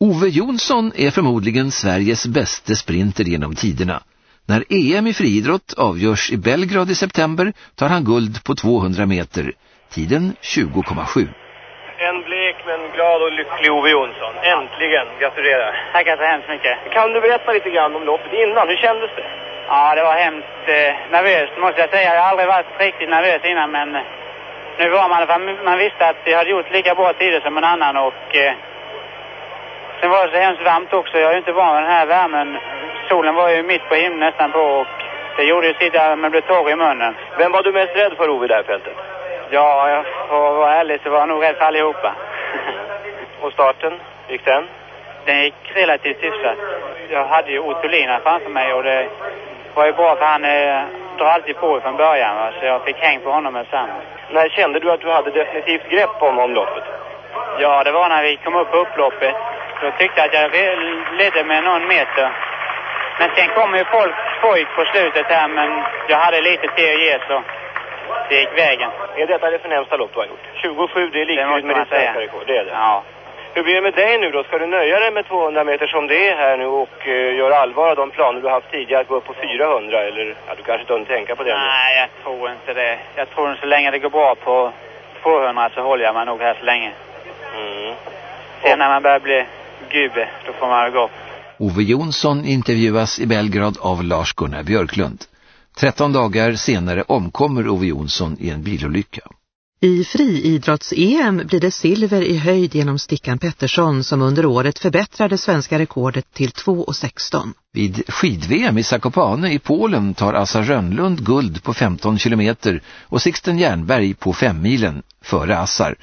Ove Jonsson är förmodligen Sveriges bästa sprinter genom tiderna. När EM i friidrott avgörs i Belgrad i september tar han guld på 200 meter. Tiden 20,7. En blek men glad och lycklig Ove Jonsson. Äntligen. Gratulerar. Tackar så hemskt mycket. Kan du berätta lite grann om loppet innan? Hur kändes det? Ja, det var hemskt eh, nervöst måste jag säga. Jag har aldrig varit riktigt nervös innan men nu var man för man visste att jag hade gjort lika bra tider som en annan och eh, sen var det så hemskt varmt också. Jag är ju inte van med den här värmen. Solen var ju mitt på himlen nästan på och det gjorde ju sitt att man blev torr i munnen. Vem var du mest rädd för Ove i det här fältet? Ja, jag får vara ärlig så var jag nog rädd för allihopa. Och starten? Gick den? Den gick relativt hyfsat. Jag hade ju Otolina framför mig och det var ju bra för han eh, drar alltid på från början va? så jag fick häng på honom med samma. När kände du att du hade definitivt grepp om omloppet? Ja, det var när vi kom upp på upploppet. Då tyckte jag att jag ledde med någon meter. Men sen kom ju folk pojk på slutet här men jag hade lite till att ge så det gick vägen. Är detta det förnämsta lopp du har gjort? 27, det är liktydigt med ditt svenska rekord. Det är det. Ja. Hur blir det med dig nu då? Ska du nöja dig med 200 meter som det är här nu och uh, göra allvar av de planer du haft tidigare att gå upp på 400? Eller, ja, du kanske inte hunnit tänka på det nu. Nej, jag tror inte det. Jag tror så länge det går bra på 200 så håller jag mig nog här så länge. Mm. Sen när man börjar bli gubbe, då får man gå. Ove Jonsson intervjuas i Belgrad av Lars-Gunnar Björklund. 13 dagar senare omkommer Ove Jonsson i en bilolycka. I friidrotts-EM blir det silver i höjd genom Stickan Pettersson som under året förbättrade svenska rekordet till 2,16. Vid skid-VM i Zakopane i Polen tar Assa Rönnlund guld på 15 kilometer och Sixten Jernberg på 5 milen före Assar.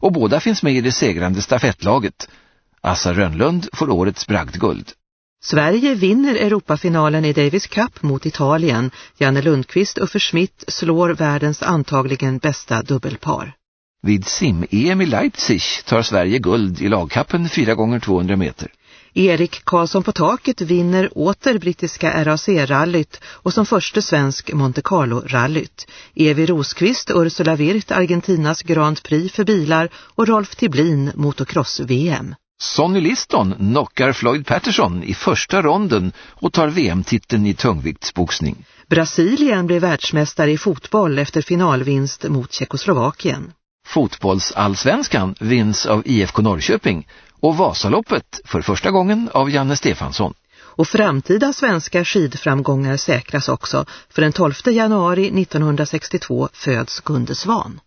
Och båda finns med i det segrande stafettlaget. Assa Rönnlund får årets bragdguld. Sverige vinner Europafinalen i Davis Cup mot Italien. Janne Lundqvist och Schmidt slår världens antagligen bästa dubbelpar. Vid sim-EM i Leipzig tar Sverige guld i lagkappen 4 gånger 200 meter. Erik Karlsson på taket vinner åter brittiska RAC-rallyt och som första svensk Monte Carlo-rallyt. Evi Rosqvist, Ursula Wirth, Argentinas Grand Prix för bilar och Rolf Tiblin motocross-VM. Sonny Liston knockar Floyd Patterson i första ronden och tar VM-titeln i tungviktsboxning. Brasilien blev världsmästare i fotboll efter finalvinst mot Tjeckoslovakien. Fotbollsallsvenskan vinns av IFK Norrköping och Vasaloppet för första gången av Janne Stefansson. Och framtida svenska skidframgångar säkras också. För den 12 januari 1962 föds Gunde Svan.